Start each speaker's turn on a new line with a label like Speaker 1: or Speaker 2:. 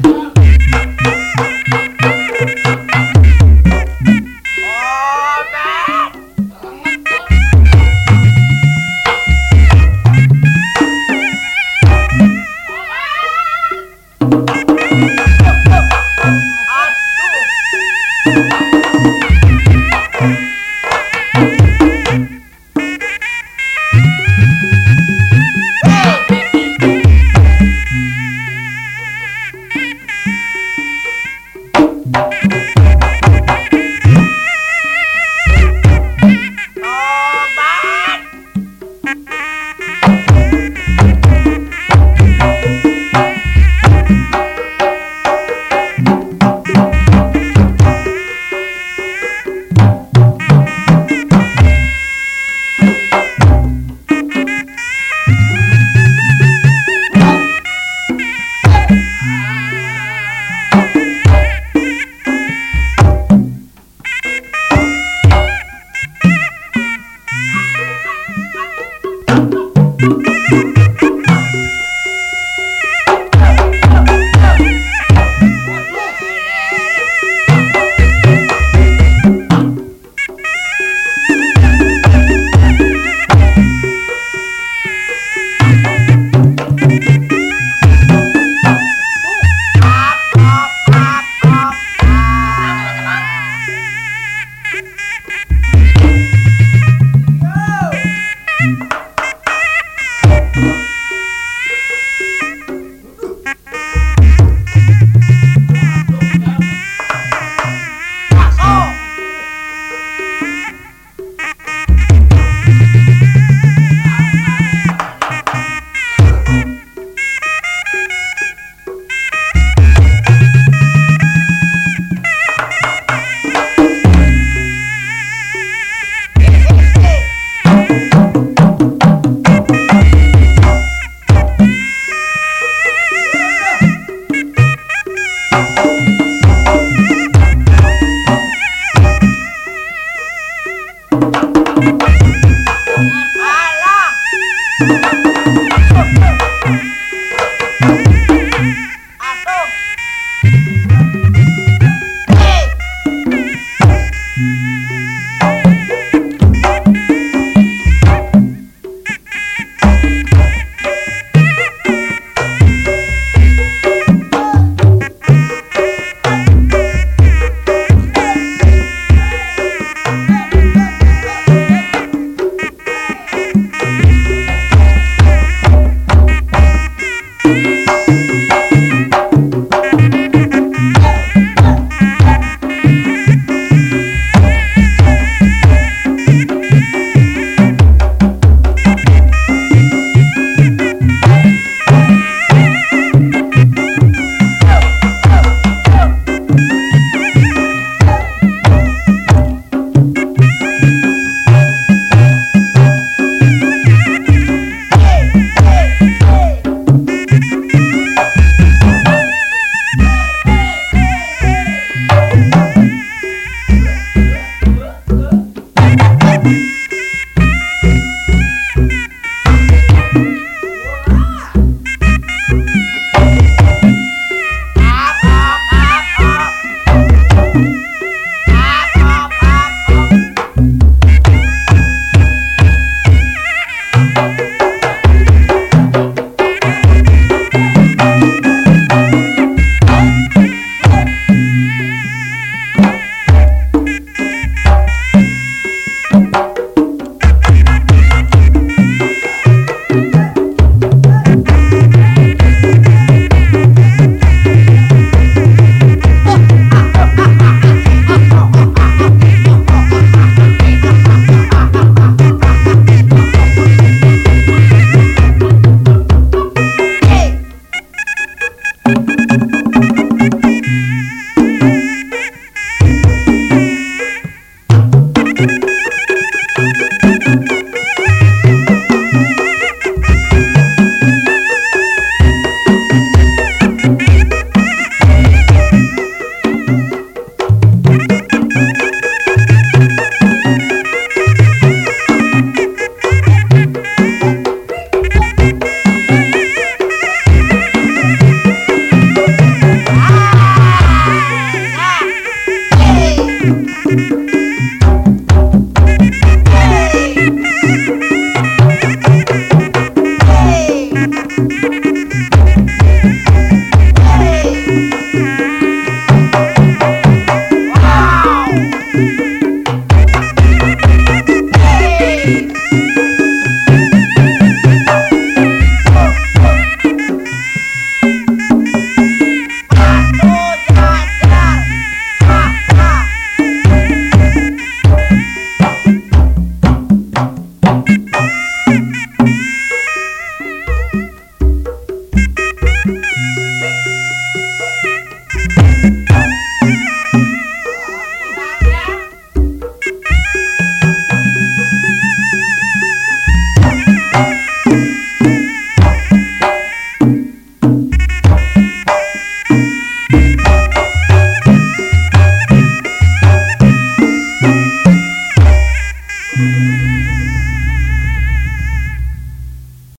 Speaker 1: Vamos lá,